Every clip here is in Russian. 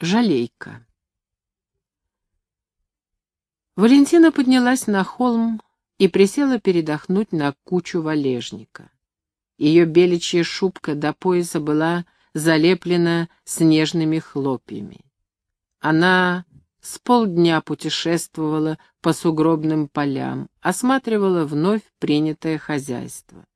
Жалейка. Валентина поднялась на холм и присела передохнуть на кучу валежника. Ее беличья шубка до пояса была залеплена снежными хлопьями. Она с полдня путешествовала по сугробным полям, осматривала вновь принятое хозяйство.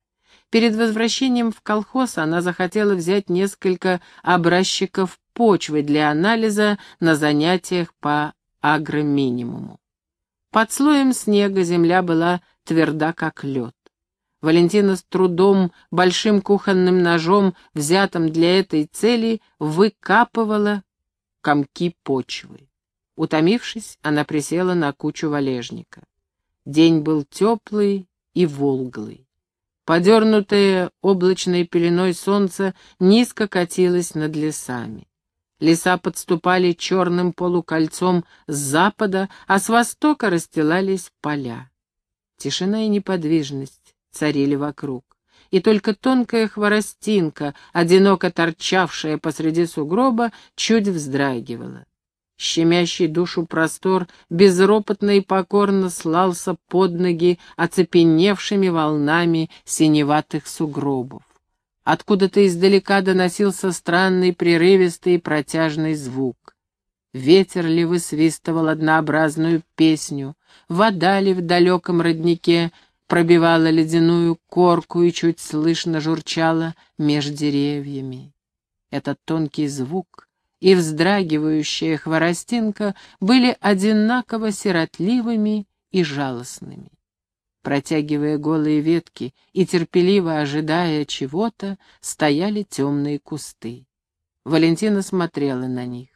Перед возвращением в колхоз она захотела взять несколько образчиков почвы для анализа на занятиях по агроминимуму. Под слоем снега земля была тверда, как лед. Валентина с трудом, большим кухонным ножом, взятым для этой цели, выкапывала комки почвы. Утомившись, она присела на кучу валежника. День был теплый и волглый. Подернутое облачной пеленой солнце низко катилось над лесами. Леса подступали черным полукольцом с запада, а с востока расстилались поля. Тишина и неподвижность царили вокруг, и только тонкая хворостинка, одиноко торчавшая посреди сугроба, чуть вздрагивала. Щемящий душу простор безропотно и покорно слался под ноги оцепеневшими волнами синеватых сугробов. Откуда-то издалека доносился странный, прерывистый и протяжный звук. Ветер ли высвистывал однообразную песню, вода ли в далеком роднике пробивала ледяную корку и чуть слышно журчала меж деревьями. Этот тонкий звук и вздрагивающая хворостинка были одинаково сиротливыми и жалостными. Протягивая голые ветки и терпеливо ожидая чего-то, стояли темные кусты. Валентина смотрела на них.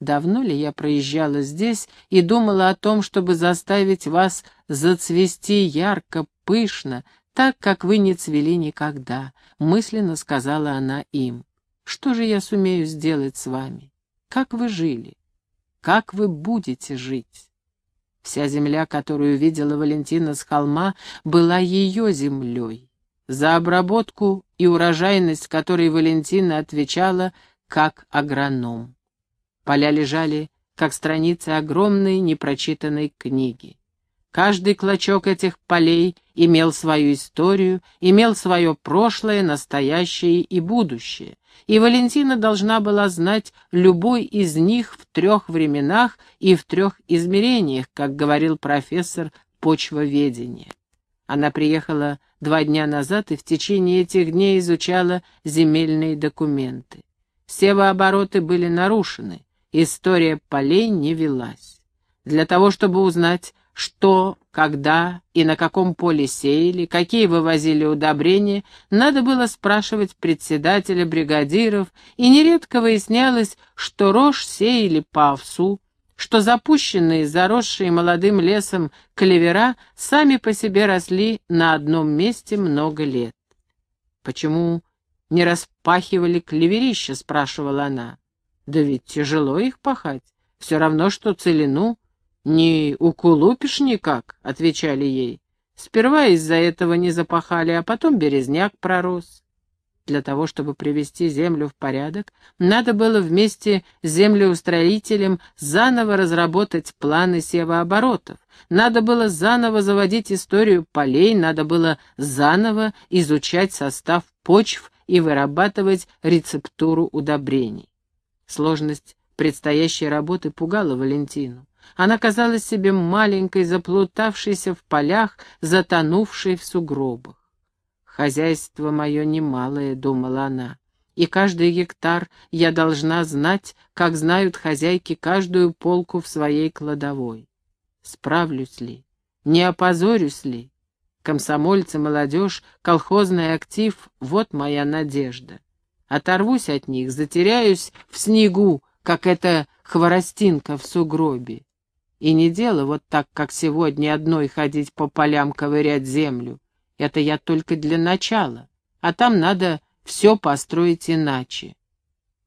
Давно ли я проезжала здесь и думала о том, чтобы заставить вас зацвести ярко, пышно, так, как вы не цвели никогда, мысленно сказала она им. Что же я сумею сделать с вами? Как вы жили? Как вы будете жить? Вся земля, которую видела Валентина с холма, была ее землей. За обработку и урожайность которой Валентина отвечала как агроном. Поля лежали, как страницы огромной непрочитанной книги. Каждый клочок этих полей имел свою историю, имел свое прошлое, настоящее и будущее, и Валентина должна была знать любой из них в трех временах и в трех измерениях, как говорил профессор почвоведения. Она приехала два дня назад и в течение этих дней изучала земельные документы. Севообороты были нарушены, история полей не велась. Для того, чтобы узнать, что, когда и на каком поле сеяли, какие вывозили удобрения, надо было спрашивать председателя бригадиров, и нередко выяснялось, что рожь сеяли по овсу, что запущенные, заросшие молодым лесом клевера сами по себе росли на одном месте много лет. «Почему не распахивали клеверища?» — спрашивала она. «Да ведь тяжело их пахать, все равно, что целину». «Не укулупишь никак», — отвечали ей. Сперва из-за этого не запахали, а потом березняк пророс. Для того, чтобы привести землю в порядок, надо было вместе с землеустроителем заново разработать планы севооборотов, надо было заново заводить историю полей, надо было заново изучать состав почв и вырабатывать рецептуру удобрений. Сложность предстоящей работы пугала Валентину. Она казалась себе маленькой, заплутавшейся в полях, затонувшей в сугробах. «Хозяйство мое немалое», — думала она, — «и каждый гектар я должна знать, как знают хозяйки каждую полку в своей кладовой. Справлюсь ли? Не опозорюсь ли? Комсомольцы, молодежь, колхозный актив — вот моя надежда. Оторвусь от них, затеряюсь в снегу, как эта хворостинка в сугробе. И не дело вот так, как сегодня, одной ходить по полям ковырять землю. Это я только для начала, а там надо все построить иначе.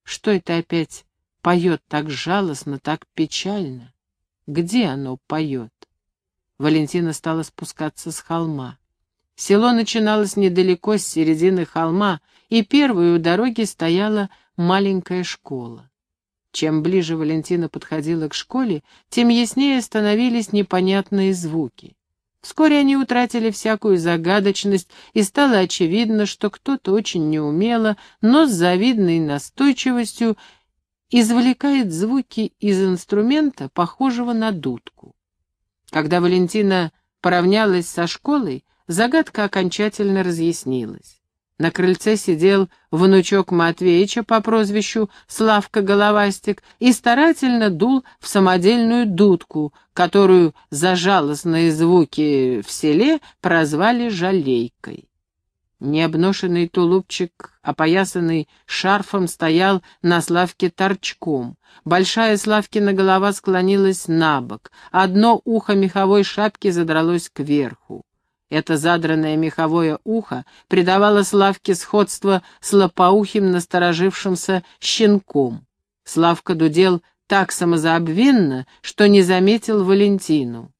Что это опять поет так жалостно, так печально? Где оно поет? Валентина стала спускаться с холма. Село начиналось недалеко с середины холма, и первой у дороги стояла маленькая школа. Чем ближе Валентина подходила к школе, тем яснее становились непонятные звуки. Вскоре они утратили всякую загадочность, и стало очевидно, что кто-то очень неумело, но с завидной настойчивостью извлекает звуки из инструмента, похожего на дудку. Когда Валентина поравнялась со школой, загадка окончательно разъяснилась. На крыльце сидел внучок Матвеича по прозвищу Славка Головастик и старательно дул в самодельную дудку, которую за жалостные звуки в селе прозвали «жалейкой». Необношенный тулупчик, опоясанный шарфом, стоял на Славке торчком. Большая Славкина голова склонилась на бок, одно ухо меховой шапки задралось кверху. Это задранное меховое ухо придавало Славке сходство с лопоухим насторожившимся щенком. Славка дудел так самозабвенно, что не заметил Валентину.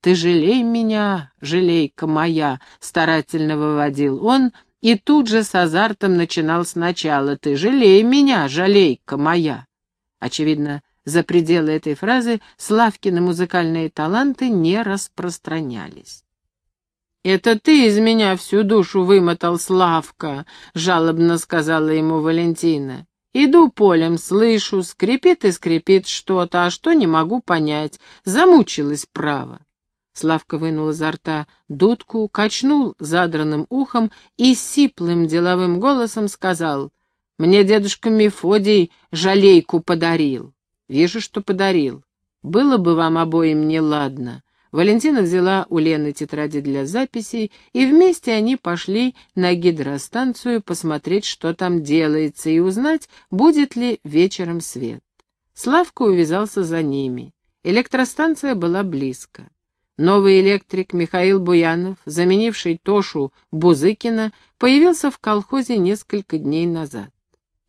«Ты жалей меня, жалейка моя», — старательно выводил он, и тут же с азартом начинал сначала «Ты жалей меня, жалейка моя». Очевидно, за пределы этой фразы Славкины музыкальные таланты не распространялись. «Это ты из меня всю душу вымотал, Славка», — жалобно сказала ему Валентина. «Иду полем, слышу, скрипит и скрипит что-то, а что не могу понять. Замучилась право». Славка вынул изо рта дудку, качнул задранным ухом и сиплым деловым голосом сказал, «Мне дедушка Мефодий жалейку подарил». «Вижу, что подарил. Было бы вам обоим неладно. Валентина взяла у Лены тетради для записей, и вместе они пошли на гидростанцию посмотреть, что там делается, и узнать, будет ли вечером свет. Славка увязался за ними. Электростанция была близко. Новый электрик Михаил Буянов, заменивший Тошу Бузыкина, появился в колхозе несколько дней назад.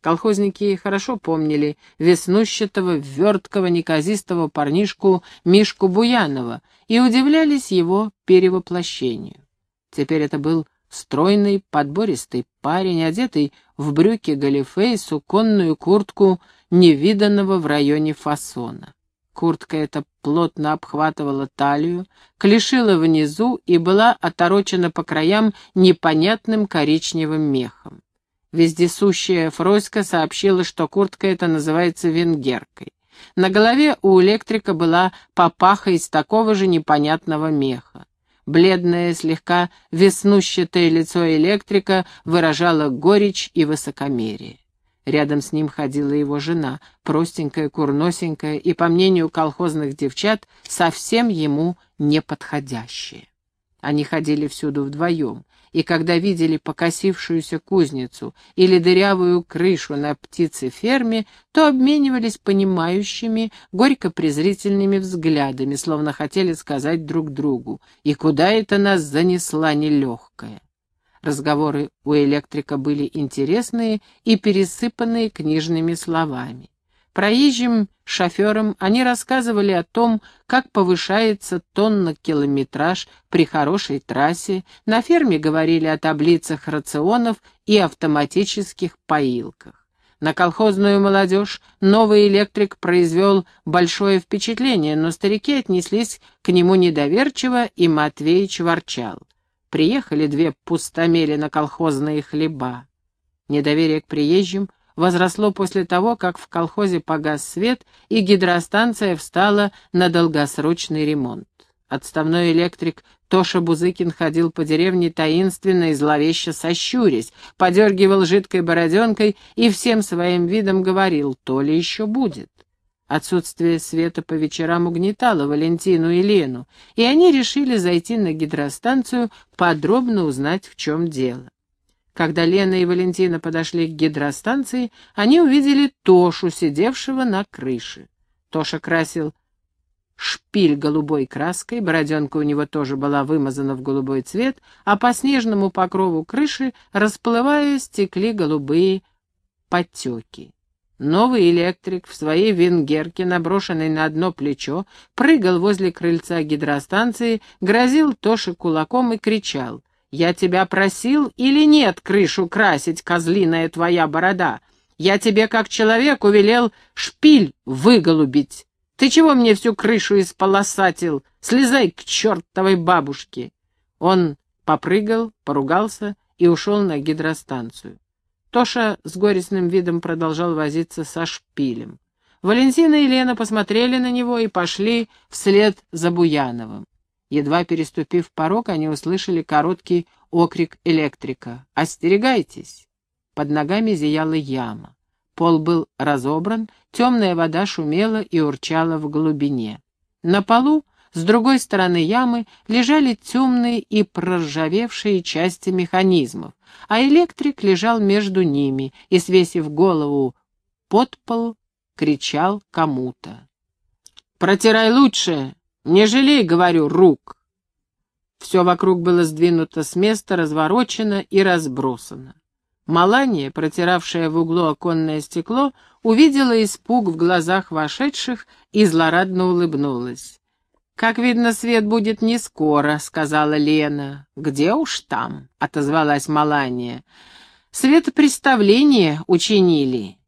Колхозники хорошо помнили веснущатого, верткого, неказистого парнишку Мишку Буянова и удивлялись его перевоплощению. Теперь это был стройный, подбористый парень, одетый в брюки галифе и суконную куртку невиданного в районе фасона. Куртка эта плотно обхватывала талию, клешила внизу и была оторочена по краям непонятным коричневым мехом. Вездесущая Фроська сообщила, что куртка эта называется венгеркой. На голове у электрика была папаха из такого же непонятного меха. Бледное, слегка веснущатое лицо электрика выражало горечь и высокомерие. Рядом с ним ходила его жена, простенькая, курносенькая и, по мнению колхозных девчат, совсем ему неподходящая. Они ходили всюду вдвоем, и когда видели покосившуюся кузницу или дырявую крышу на птицеферме, то обменивались понимающими, горько-презрительными взглядами, словно хотели сказать друг другу, «И куда это нас занесла нелегкая?» Разговоры у электрика были интересные и пересыпанные книжными словами. Проезжим шоферам они рассказывали о том, как повышается тонна-километраж при хорошей трассе, на ферме говорили о таблицах рационов и автоматических поилках. На колхозную молодежь новый электрик произвел большое впечатление, но старики отнеслись к нему недоверчиво, и Матвеич ворчал. Приехали две пустомели на колхозные хлеба. Недоверие к приезжим — возросло после того, как в колхозе погас свет и гидростанция встала на долгосрочный ремонт. Отставной электрик Тоша Бузыкин ходил по деревне таинственно и зловеще сощурясь, подергивал жидкой бороденкой и всем своим видом говорил, то ли еще будет. Отсутствие света по вечерам угнетало Валентину и Лену, и они решили зайти на гидростанцию подробно узнать, в чем дело. Когда Лена и Валентина подошли к гидростанции, они увидели Тошу, сидевшего на крыше. Тоша красил шпиль голубой краской, бороденка у него тоже была вымазана в голубой цвет, а по снежному покрову крыши, расплываясь, стекли голубые потеки. Новый электрик в своей венгерке, наброшенной на одно плечо, прыгал возле крыльца гидростанции, грозил Тоше кулаком и кричал — я тебя просил или нет крышу красить, козлиная твоя борода? Я тебе, как человек, увелел шпиль выголубить. Ты чего мне всю крышу исполосатил? Слезай к чертовой бабушке!» Он попрыгал, поругался и ушел на гидростанцию. Тоша с горестным видом продолжал возиться со шпилем. Валентина и Лена посмотрели на него и пошли вслед за Буяновым. Едва переступив порог, они услышали короткий окрик электрика. «Остерегайтесь!» Под ногами зияла яма. Пол был разобран, темная вода шумела и урчала в глубине. На полу, с другой стороны ямы, лежали темные и проржавевшие части механизмов, а электрик лежал между ними и, свесив голову под пол, кричал кому-то. «Протирай лучше! Не жалей, говорю, рук!» Все вокруг было сдвинуто с места, разворочено и разбросано. Малания, протиравшая в углу оконное стекло, увидела испуг в глазах вошедших и злорадно улыбнулась. «Как видно, свет будет не скоро», — сказала Лена. «Где уж там?» — отозвалась Малания. «Светопреставление учинили».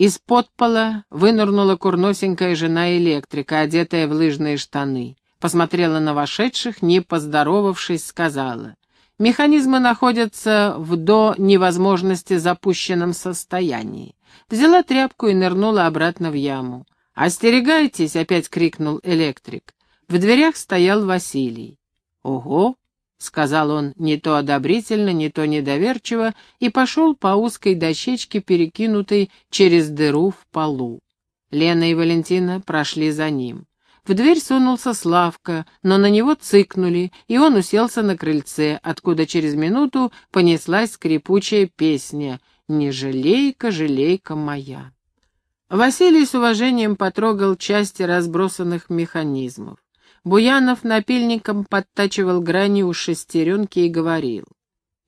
Из-под пола вынырнула курносенькая жена электрика, одетая в лыжные штаны. Посмотрела на вошедших, не поздоровавшись, сказала. Механизмы находятся в до невозможности запущенном состоянии. Взяла тряпку и нырнула обратно в яму. «Остерегайтесь!» — опять крикнул электрик. В дверях стоял Василий. «Ого!» — сказал он не то одобрительно, не то недоверчиво, и пошел по узкой дощечке, перекинутой через дыру в полу. Лена и Валентина прошли за ним. В дверь сунулся Славка, но на него цыкнули, и он уселся на крыльце, откуда через минуту понеслась скрипучая песня «Не жалейка, жалейка моя». Василий с уважением потрогал части разбросанных механизмов. Буянов напильником подтачивал грани у шестеренки и говорил.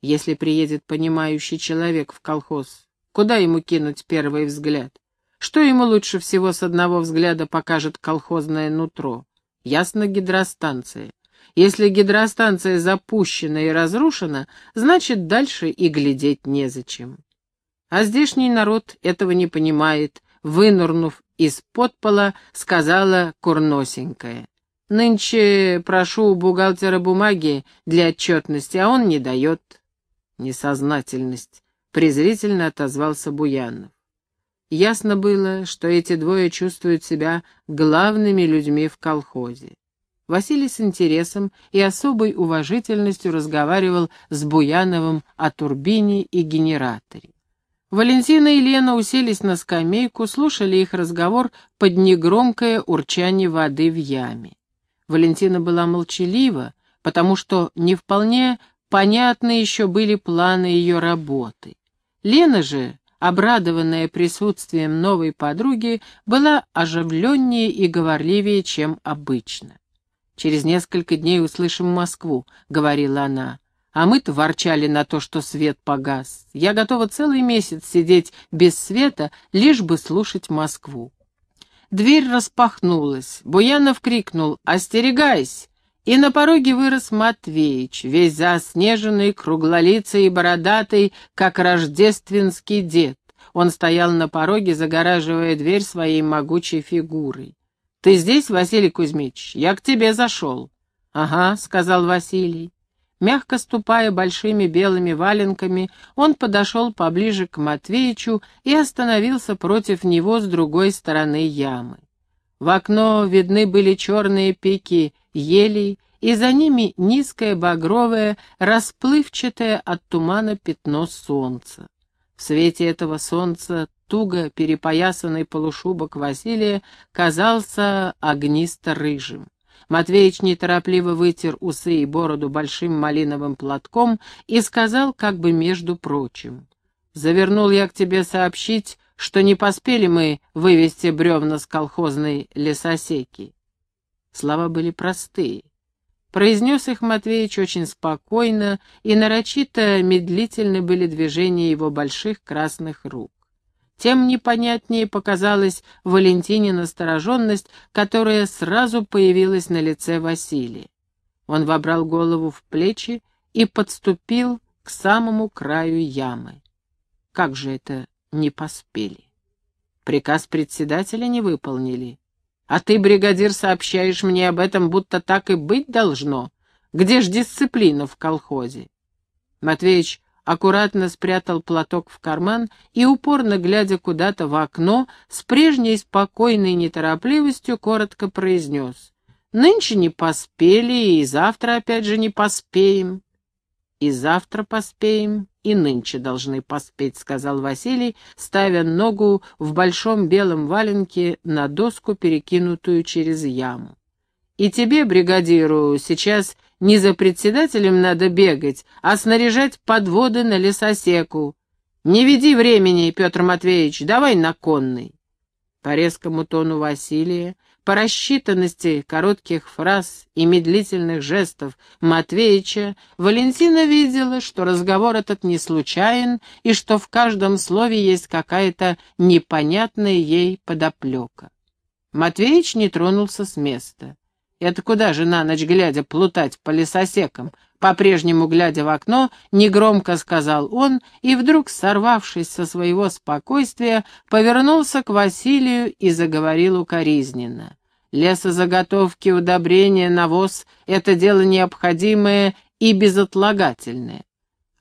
Если приедет понимающий человек в колхоз, куда ему кинуть первый взгляд? Что ему лучше всего с одного взгляда покажет колхозное нутро? Ясно, гидростанция. Если гидростанция запущена и разрушена, значит, дальше и глядеть незачем. А здешний народ этого не понимает, вынырнув из-под пола, сказала курносенькая. «Нынче прошу у бухгалтера бумаги для отчетности, а он не дает». «Несознательность», — презрительно отозвался Буянов. Ясно было, что эти двое чувствуют себя главными людьми в колхозе. Василий с интересом и особой уважительностью разговаривал с Буяновым о турбине и генераторе. Валентина и Лена уселись на скамейку, слушали их разговор под негромкое урчание воды в яме. Валентина была молчалива, потому что не вполне понятны еще были планы ее работы. Лена же обрадованная присутствием новой подруги, была оживленнее и говорливее, чем обычно. «Через несколько дней услышим Москву», — говорила она. «А мы-то ворчали на то, что свет погас. Я готова целый месяц сидеть без света, лишь бы слушать Москву». Дверь распахнулась. Буянов крикнул «Остерегайся!» И на пороге вырос Матвеич, весь заснеженный, круглолицый и бородатый, как рождественский дед. Он стоял на пороге, загораживая дверь своей могучей фигурой. «Ты здесь, Василий Кузьмич? Я к тебе зашел». «Ага», — сказал Василий. Мягко ступая большими белыми валенками, он подошел поближе к Матвеичу и остановился против него с другой стороны ямы. В окно видны были черные пики елей, и за ними низкое багровое, расплывчатое от тумана пятно солнца. В свете этого солнца туго перепоясанный полушубок Василия казался огнисто-рыжим. Матвеич неторопливо вытер усы и бороду большим малиновым платком и сказал как бы между прочим. «Завернул я к тебе сообщить, что не поспели мы вывести бревна с колхозной лесосеки. Слова были простые. Произнес их Матвеич очень спокойно, и нарочито медлительны были движения его больших красных рук. Тем непонятнее показалась Валентине настороженность, которая сразу появилась на лице Василия. Он вобрал голову в плечи и подступил к самому краю ямы. Как же это не поспели? Приказ председателя не выполнили. А ты, бригадир, сообщаешь мне об этом, будто так и быть должно. Где ж дисциплина в колхозе? Матвеич аккуратно спрятал платок в карман и, упорно глядя куда-то в окно, с прежней спокойной неторопливостью коротко произнес. «Нынче не поспели, и завтра опять же не поспеем». «И завтра поспеем, и нынче должны поспеть», — сказал Василий, ставя ногу в большом белом валенке на доску, перекинутую через яму. «И тебе, бригадиру, сейчас не за председателем надо бегать, а снаряжать подводы на лесосеку. Не веди времени, Петр Матвеевич, давай на конный». По резкому тону Василия, по рассчитанности коротких фраз и медлительных жестов Матвеича, Валентина видела, что разговор этот не случайен и что в каждом слове есть какая-то непонятная ей подоплека. Матвеич не тронулся с места. Это куда же на ночь глядя плутать по лесосекам? По-прежнему глядя в окно, негромко сказал он и вдруг, сорвавшись со своего спокойствия, повернулся к Василию и заговорил укоризненно. Лесозаготовки, удобрения, навоз — это дело необходимое и безотлагательное.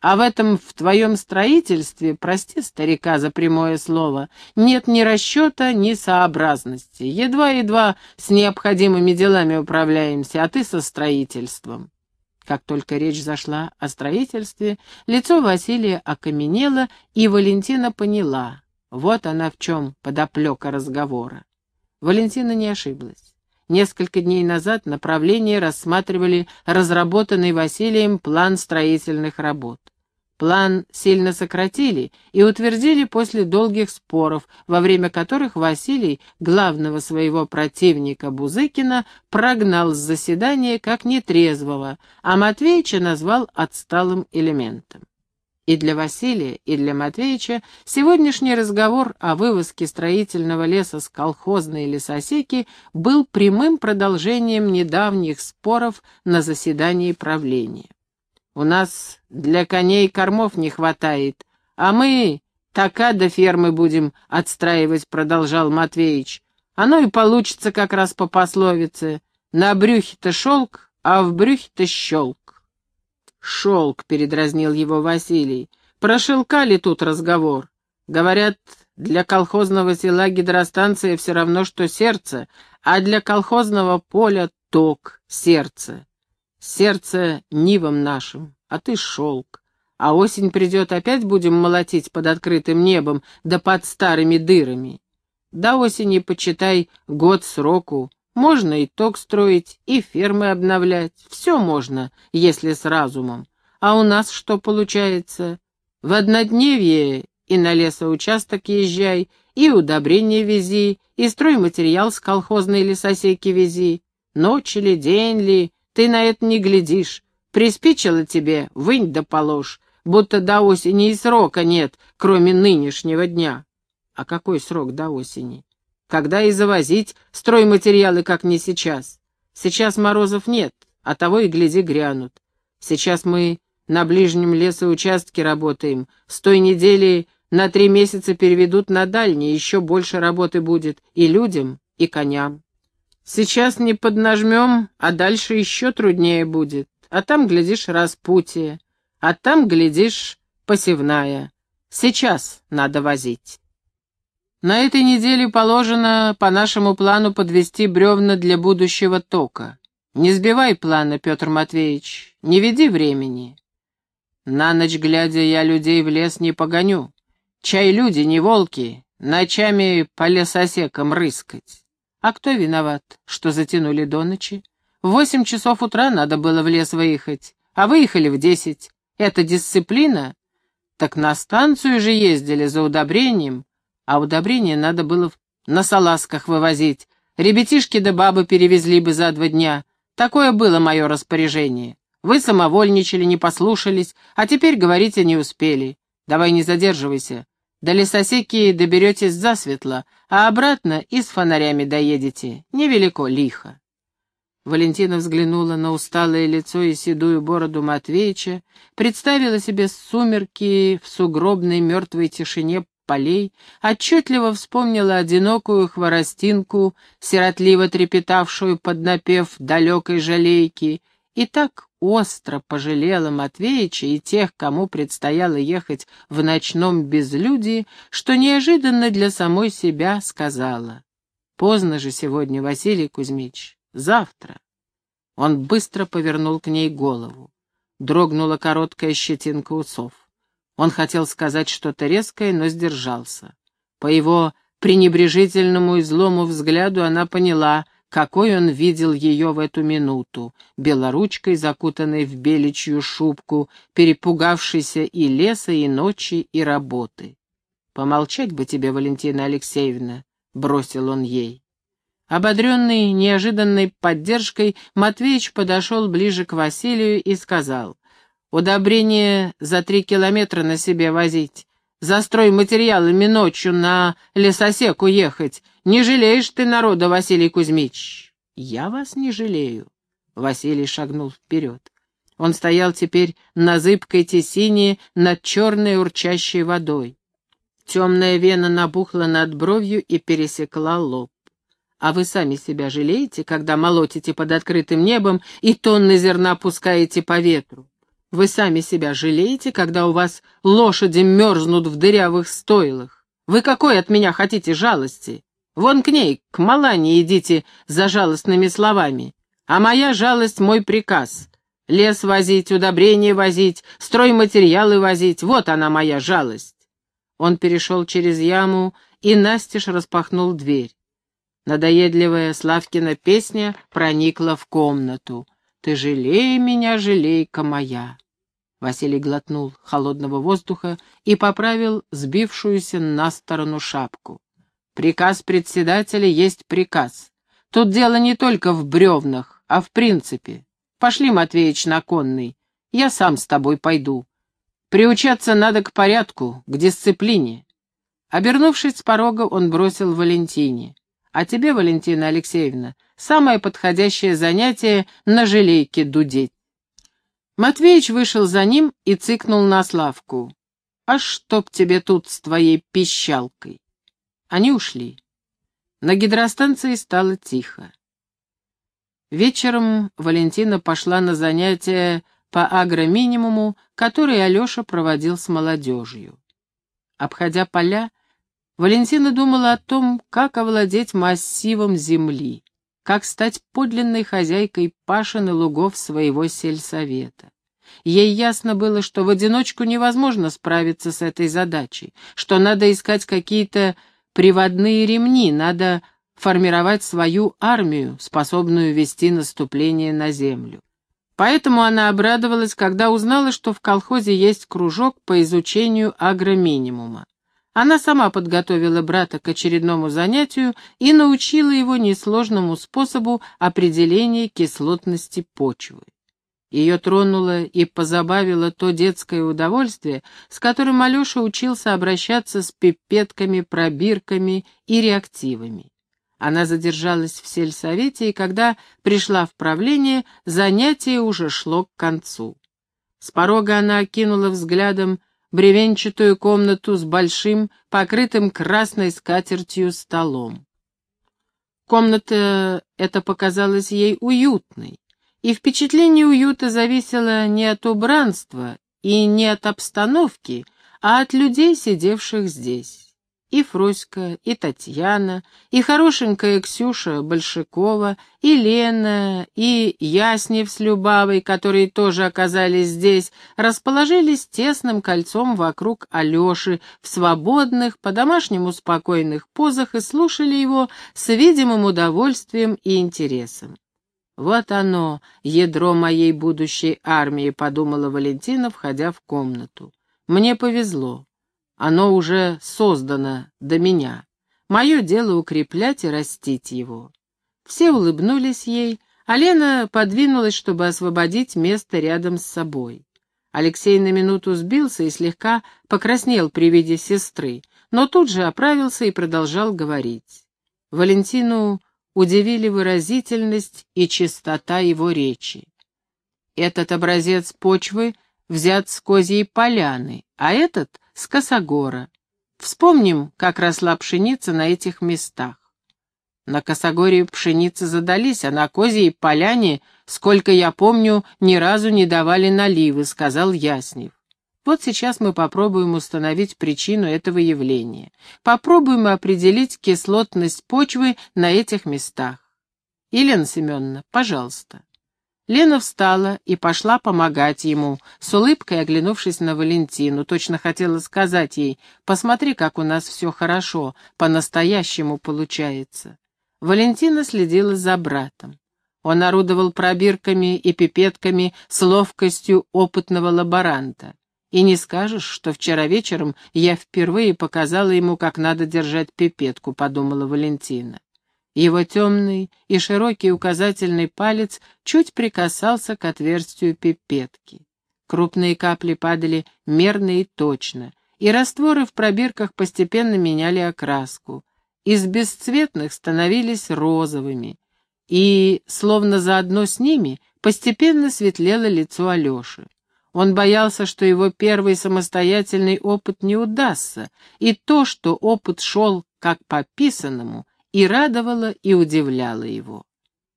А в этом в твоем строительстве, прости старика за прямое слово, нет ни расчета, ни сообразности. Едва-едва с необходимыми делами управляемся, а ты со строительством. Как только речь зашла о строительстве, лицо Василия окаменело, и Валентина поняла. Вот она в чем подоплека разговора. Валентина не ошиблась. Несколько дней назад направление рассматривали разработанный Василием план строительных работ. План сильно сократили и утвердили после долгих споров, во время которых Василий, главного своего противника Бузыкина, прогнал с заседания как нетрезвого, а Матвеича назвал отсталым элементом. И для Василия, и для Матвеича сегодняшний разговор о вывозке строительного леса с колхозной лесосеки был прямым продолжением недавних споров на заседании правления. У нас для коней кормов не хватает, а мы така до фермы будем отстраивать, продолжал Матвеич. Оно и получится как раз по пословице. На брюхе-то шелк, а в брюхе-то щелк. Шелк, передразнил его Василий. Про шелка ли тут разговор? Говорят, для колхозного села гидростанция все равно, что сердце, а для колхозного поля ток, сердце. Сердце нивом нашим, а ты шелк. А осень придет, опять будем молотить под открытым небом, да под старыми дырами. До осени, почитай, год сроку. Можно и ток строить, и фермы обновлять. Все можно, если с разумом. А у нас что получается? В однодневье и на лесоучасток езжай, и удобрения вези, и стройматериал с колхозной лесосеки вези. Ночь ли, день ли, ты на это не глядишь. Приспичило тебе, вынь да положь, будто до осени и срока нет, кроме нынешнего дня. А какой срок до осени? Когда и завозить стройматериалы, как не сейчас? Сейчас морозов нет, а того и гляди грянут. Сейчас мы на ближнем лесоучастке работаем. С той недели на три месяца переведут на дальние, еще больше работы будет и людям, и коням. Сейчас не поднажмем, а дальше еще труднее будет. А там, глядишь, распутие, а там, глядишь, посевная. Сейчас надо возить. На этой неделе положено по нашему плану подвести бревна для будущего тока. Не сбивай плана, Петр Матвеевич, не веди времени. На ночь глядя я людей в лес не погоню. Чай люди, не волки, ночами по лесосекам рыскать. А кто виноват, что затянули до ночи? В восемь часов утра надо было в лес выехать, а выехали в десять. Это дисциплина? Так на станцию же ездили за удобрением, а удобрение надо было на салазках вывозить. Ребятишки да бабы перевезли бы за два дня. Такое было мое распоряжение. Вы самовольничали, не послушались, а теперь, говорите, не успели. Давай не задерживайся. До лесосеки доберетесь засветло, а обратно и с фонарями доедете. Невелико лихо. Валентина взглянула на усталое лицо и седую бороду Матвеича, представила себе сумерки в сугробной мертвой тишине полей, отчетливо вспомнила одинокую хворостинку, сиротливо трепетавшую под напев далекой жалейки, и так остро пожалела Матвеича и тех, кому предстояло ехать в ночном безлюдии, что неожиданно для самой себя сказала. «Поздно же сегодня, Василий Кузьмич, Завтра. Он быстро повернул к ней голову. Дрогнула короткая щетинка усов. Он хотел сказать что-то резкое, но сдержался. По его пренебрежительному и злому взгляду она поняла, какой он видел ее в эту минуту, белоручкой, закутанной в беличью шубку, перепугавшейся и леса, и ночи, и работы. «Помолчать бы тебе, Валентина Алексеевна», — бросил он ей. Ободренный неожиданной поддержкой, Матвеич подошел ближе к Василию и сказал, «Удобрение за три километра на себе возить, за стройматериалами ночью на лесосеку ехать. Не жалеешь ты народа, Василий Кузьмич?» «Я вас не жалею», — Василий шагнул вперед. Он стоял теперь на зыбкой тесине над черной урчащей водой. Темная вена набухла над бровью и пересекла лоб. А вы сами себя жалеете, когда молотите под открытым небом и тонны зерна пускаете по ветру? Вы сами себя жалеете, когда у вас лошади мерзнут в дырявых стойлах? Вы какой от меня хотите жалости? Вон к ней, к Малане идите за жалостными словами. А моя жалость — мой приказ. Лес возить, удобрения возить, стройматериалы возить — вот она моя жалость. Он перешел через яму и настежь распахнул дверь. Надоедливая Славкина песня проникла в комнату. «Ты жалей меня, жалейка моя!» Василий глотнул холодного воздуха и поправил сбившуюся на сторону шапку. «Приказ председателя есть приказ. Тут дело не только в бревнах, а в принципе. Пошли, Матвеич, на конный. Я сам с тобой пойду. Приучаться надо к порядку, к дисциплине». Обернувшись с порога, он бросил Валентине. А тебе, Валентина Алексеевна, самое подходящее занятие на желейке дудеть. Матвеич вышел за ним и цыкнул на Славку. «А чтоб тебе тут с твоей пищалкой?» Они ушли. На гидростанции стало тихо. Вечером Валентина пошла на занятия по агроминимуму, которые Алеша проводил с молодежью. Обходя поля, Валентина думала о том, как овладеть массивом земли, как стать подлинной хозяйкой пашин и лугов своего сельсовета. Ей ясно было, что в одиночку невозможно справиться с этой задачей, что надо искать какие-то приводные ремни, надо формировать свою армию, способную вести наступление на землю. Поэтому она обрадовалась, когда узнала, что в колхозе есть кружок по изучению агроминимума. Она сама подготовила брата к очередному занятию и научила его несложному способу определения кислотности почвы. Ее тронуло и позабавило то детское удовольствие, с которым Алеша учился обращаться с пипетками, пробирками и реактивами. Она задержалась в сельсовете, и когда пришла в правление, занятие уже шло к концу. С порога она окинула взглядом бревенчатую комнату с большим, покрытым красной скатертью столом. Комната эта показалась ей уютной, и впечатление уюта зависело не от убранства и не от обстановки, а от людей, сидевших здесь и Фроська, и Татьяна, и хорошенькая Ксюша Большакова, и Лена, и Яснев с Любавой, которые тоже оказались здесь, расположились тесным кольцом вокруг Алеши в свободных, по-домашнему спокойных позах и слушали его с видимым удовольствием и интересом. «Вот оно, ядро моей будущей армии», — подумала Валентина, входя в комнату. «Мне повезло. Оно уже создано до меня. Мое дело укреплять и растить его. Все улыбнулись ей, а Лена подвинулась, чтобы освободить место рядом с собой. Алексей на минуту сбился и слегка покраснел при виде сестры, но тут же оправился и продолжал говорить. Валентину удивили выразительность и чистота его речи. Этот образец почвы взят с козьей поляны, а этот — с косогора. Вспомним, как росла пшеница на этих местах. На косогоре пшеницы задались, а на козьей поляне, сколько я помню, ни разу не давали наливы, сказал Яснев. Вот сейчас мы попробуем установить причину этого явления. Попробуем определить кислотность почвы на этих местах. Елена Семеновна, пожалуйста. Лена встала и пошла помогать ему, с улыбкой оглянувшись на Валентину. Точно хотела сказать ей, посмотри, как у нас все хорошо, по-настоящему получается. Валентина следила за братом. Он орудовал пробирками и пипетками с ловкостью опытного лаборанта. И не скажешь, что вчера вечером я впервые показала ему, как надо держать пипетку, подумала Валентина. Его темный и широкий указательный палец чуть прикасался к отверстию пипетки. Крупные капли падали мерно и точно, и растворы в пробирках постепенно меняли окраску. Из бесцветных становились розовыми, и, словно заодно с ними, постепенно светлело лицо Алеши. Он боялся, что его первый самостоятельный опыт не удастся, и то, что опыт шел как по писанному, и радовало, и удивляло его.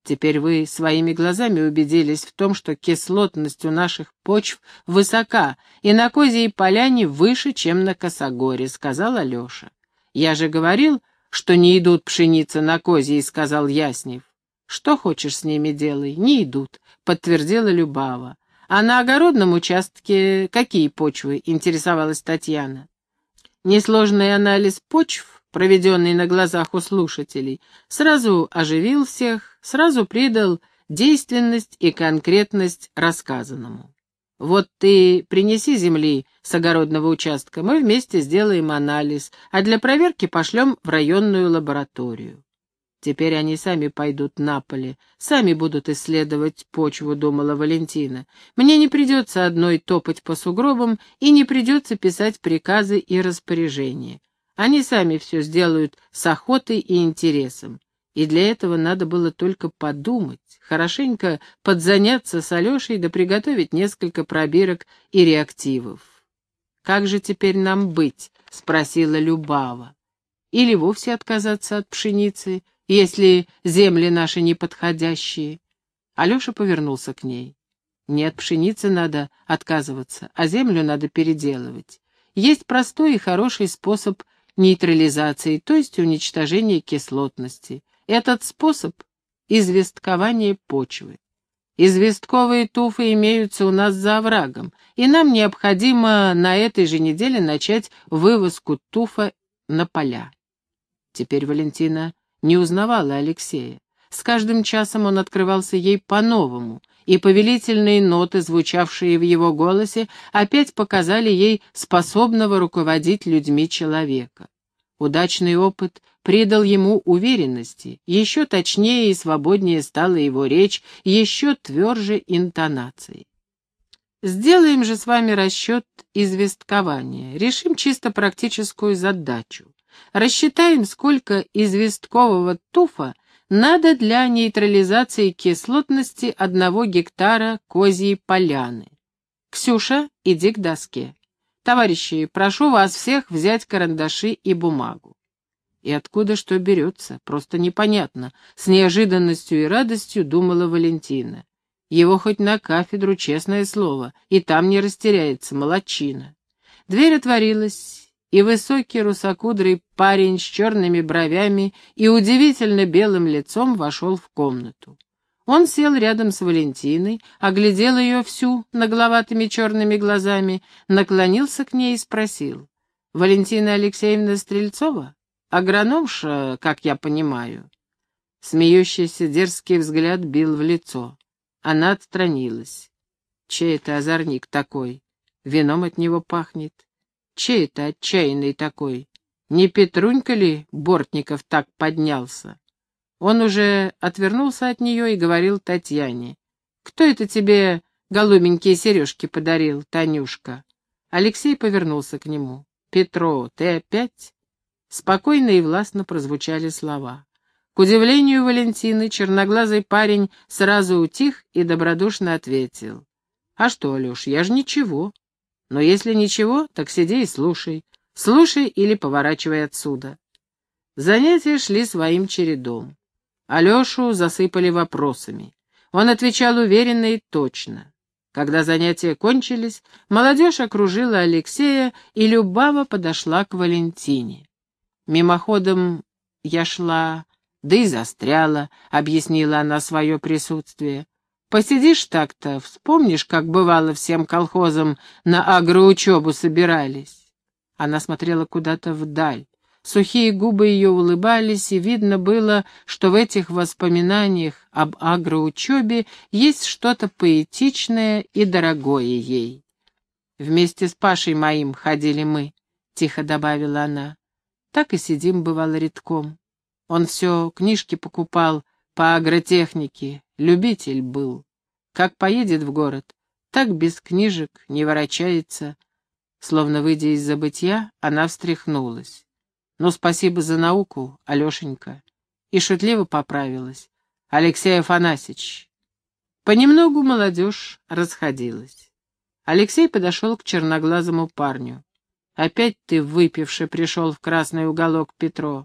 Теперь вы своими глазами убедились в том, что кислотность у наших почв высока, и на Козьей поляне выше, чем на Косогоре, — сказал Алеша. Я же говорил, что не идут пшеница на Козьей, — сказал Яснев. Что хочешь с ними делай, не идут, — подтвердила Любава. А на огородном участке какие почвы, интересовалась Татьяна. Несложный анализ почв, проведенный на глазах у слушателей, сразу оживил всех, сразу придал действенность и конкретность рассказанному. Вот ты принеси земли с огородного участка, мы вместе сделаем анализ, а для проверки пошлем в районную лабораторию. Теперь они сами пойдут на поле, сами будут исследовать почву, думала Валентина. Мне не придется одной топать по сугробам и не придется писать приказы и распоряжения. Они сами все сделают с охотой и интересом. И для этого надо было только подумать, хорошенько подзаняться с Алешей да приготовить несколько пробирок и реактивов. «Как же теперь нам быть?» — спросила Любава. «Или вовсе отказаться от пшеницы?» Если земли наши неподходящие. Алеша повернулся к ней. Нет, пшеницы надо отказываться, а землю надо переделывать. Есть простой и хороший способ нейтрализации, то есть уничтожения кислотности. Этот способ — известкование почвы. Известковые туфы имеются у нас за оврагом, и нам необходимо на этой же неделе начать вывозку туфа на поля. Теперь Валентина не узнавала Алексея. С каждым часом он открывался ей по-новому, и повелительные ноты, звучавшие в его голосе, опять показали ей способного руководить людьми человека. Удачный опыт придал ему уверенности, еще точнее и свободнее стала его речь, еще тверже интонации. Сделаем же с вами расчет известкования, решим чисто практическую задачу. Рассчитаем, сколько известкового туфа надо для нейтрализации кислотности одного гектара козьей поляны. Ксюша, иди к доске. Товарищи, прошу вас всех взять карандаши и бумагу. И откуда что берется, просто непонятно, с неожиданностью и радостью думала Валентина. Его хоть на кафедру, честное слово, и там не растеряется, молодчина. Дверь отворилась, и высокий русокудрый парень с черными бровями и удивительно белым лицом вошел в комнату. Он сел рядом с Валентиной, оглядел ее всю нагловатыми черными глазами, наклонился к ней и спросил. «Валентина Алексеевна Стрельцова? Агрономша, как я понимаю?» Смеющийся дерзкий взгляд бил в лицо. Она отстранилась. «Чей это озорник такой? Вином от него пахнет. Чей это отчаянный такой? Не Петрунька ли Бортников так поднялся? Он уже отвернулся от нее и говорил Татьяне. «Кто это тебе голубенькие сережки подарил, Танюшка?» Алексей повернулся к нему. «Петро, ты опять?» Спокойно и властно прозвучали слова. К удивлению Валентины, черноглазый парень сразу утих и добродушно ответил. «А что, Алеш, я же ничего. Но если ничего, так сиди и слушай. Слушай или поворачивай отсюда». Занятия шли своим чередом. Алешу засыпали вопросами. Он отвечал уверенно и точно. Когда занятия кончились, молодежь окружила Алексея, и Любава подошла к Валентине. Мимоходом я шла да и застряла, — объяснила она свое присутствие. Посидишь так-то, вспомнишь, как бывало всем колхозам на агроучебу собирались. Она смотрела куда-то вдаль. Сухие губы ее улыбались, и видно было, что в этих воспоминаниях об агроучебе есть что-то поэтичное и дорогое ей. «Вместе с Пашей моим ходили мы», — тихо добавила она. «Так и сидим, бывало, редком. Он все книжки покупал по агротехнике, любитель был. Как поедет в город, так без книжек не ворочается. Словно выйдя из забытья, она встряхнулась. «Ну, спасибо за науку, Алешенька». И шутливо поправилась. «Алексей Афанасьевич». Понемногу молодежь расходилась. Алексей подошел к черноглазому парню. «Опять ты, выпивший, пришел в красный уголок Петро.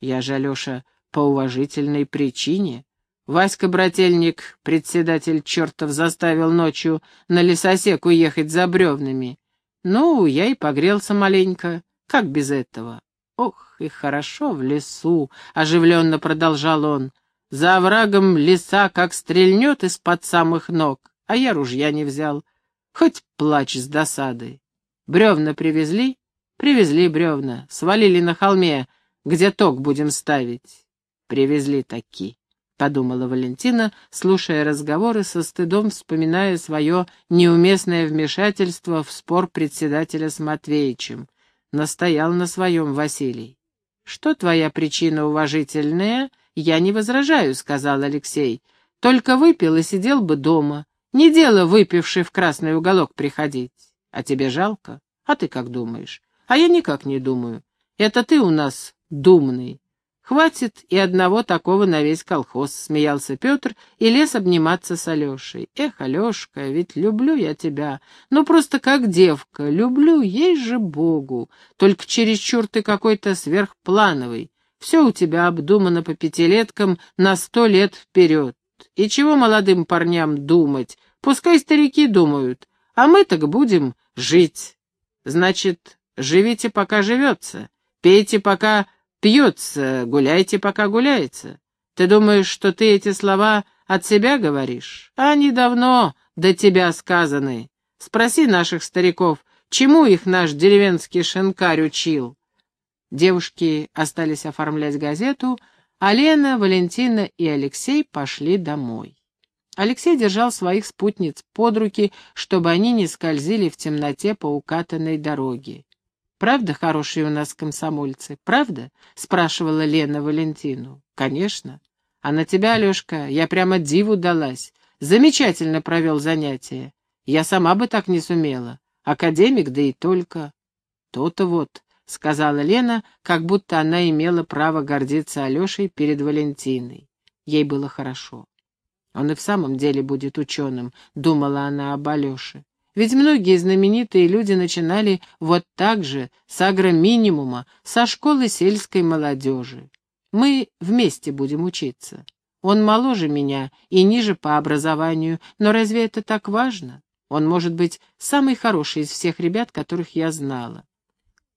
Я же, Алеша, по уважительной причине. Васька Брательник, председатель чертов, заставил ночью на лесосек уехать за бревнами. Ну, я и погрелся маленько. Как без этого? Ох, и хорошо в лесу, — оживленно продолжал он. За оврагом леса как стрельнет из-под самых ног, а я ружья не взял. Хоть плачь с досады. Бревна привезли? Привезли бревна, свалили на холме, — где ток будем ставить? Привезли таки, — подумала Валентина, слушая разговоры со стыдом, вспоминая свое неуместное вмешательство в спор председателя с Матвеичем. Настоял на своем Василий. «Что твоя причина уважительная? Я не возражаю», — сказал Алексей. «Только выпил и сидел бы дома. Не дело выпивший в красный уголок приходить. А тебе жалко? А ты как думаешь? А я никак не думаю. Это ты у нас думный. Хватит и одного такого на весь колхоз, смеялся Петр и лез обниматься с Алешей. Эх, Алешка, ведь люблю я тебя, ну просто как девка, люблю, ей же Богу, только чересчур ты какой-то сверхплановый. Все у тебя обдумано по пятилеткам на сто лет вперед. И чего молодым парням думать? Пускай старики думают, а мы так будем жить. Значит, живите, пока живется, пейте, пока Пьется, гуляйте, пока гуляется. Ты думаешь, что ты эти слова от себя говоришь? Они давно до тебя сказаны. Спроси наших стариков, чему их наш деревенский шинкарь учил. Девушки остались оформлять газету, а Лена, Валентина и Алексей пошли домой. Алексей держал своих спутниц под руки, чтобы они не скользили в темноте по укатанной дороге. Правда хорошие у нас комсомольцы? Правда?» — спрашивала Лена Валентину. «Конечно. А на тебя, Алешка, я прямо диву далась. Замечательно провел занятие. Я сама бы так не сумела. Академик, да и только». «То-то вот», — сказала Лена, как будто она имела право гордиться Алешей перед Валентиной. Ей было хорошо. «Он и в самом деле будет ученым», — думала она об Алёше. Ведь многие знаменитые люди начинали вот так же, с агроминимума, со школы сельской молодежи. Мы вместе будем учиться. Он моложе меня и ниже по образованию, но разве это так важно? Он может быть самый хороший из всех ребят, которых я знала.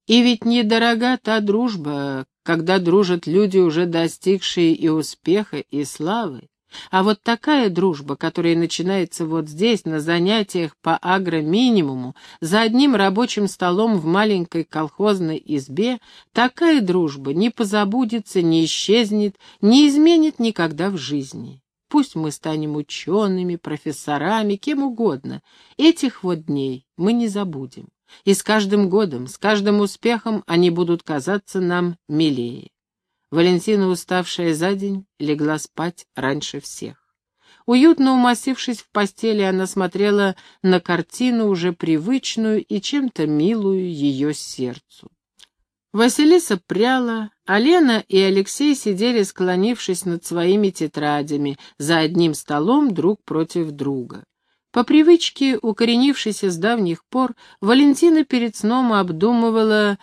И ведь недорога та дружба, когда дружат люди, уже достигшие и успеха, и славы. А вот такая дружба, которая начинается вот здесь, на занятиях по агроминимуму, за одним рабочим столом в маленькой колхозной избе, такая дружба не позабудется, не исчезнет, не изменит никогда в жизни. Пусть мы станем учеными, профессорами, кем угодно, этих вот дней мы не забудем. И с каждым годом, с каждым успехом они будут казаться нам милее. Валентина, уставшая за день, легла спать раньше всех. Уютно умасившись в постели, она смотрела на картину, уже привычную и чем-то милую ее сердцу. Василиса пряла, А Лена и Алексей сидели, склонившись над своими тетрадями, за одним столом друг против друга. По привычке, укоренившейся с давних пор, Валентина перед сном обдумывала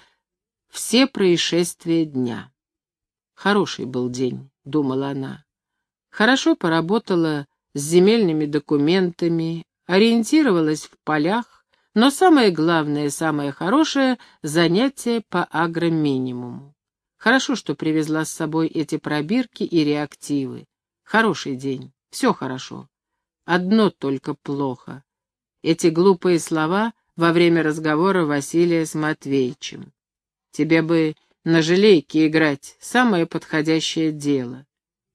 все происшествия дня. Хороший был день, думала она. Хорошо поработала с земельными документами, ориентировалась в полях, но самое главное, самое хорошее — занятие по агроминимуму. Хорошо, что привезла с собой эти пробирки и реактивы. Хороший день, все хорошо. Одно только плохо. Эти глупые слова во время разговора Василия с Матвеичем. Тебе бы на желейке играть — самое подходящее дело.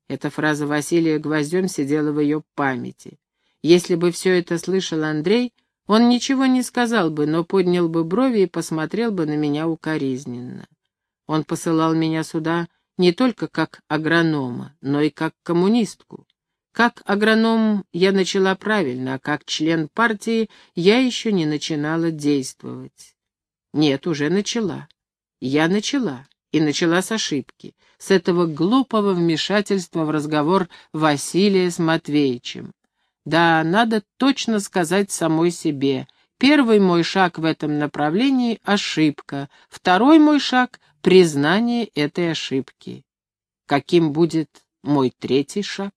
Эта фраза Василия гвоздем сидела в ее памяти. Если бы все это слышал Андрей, он ничего не сказал бы, но поднял бы брови и посмотрел бы на меня укоризненно. Он посылал меня сюда не только как агронома, но и как коммунистку. Как агроном я начала правильно, а как член партии я еще не начинала действовать. Нет, уже начала. Я начала. И начала с ошибки, с этого глупого вмешательства в разговор Василия с Матвеичем. Да, надо точно сказать самой себе. Первый мой шаг в этом направлении — ошибка. Второй мой шаг — признание этой ошибки. Каким будет мой третий шаг?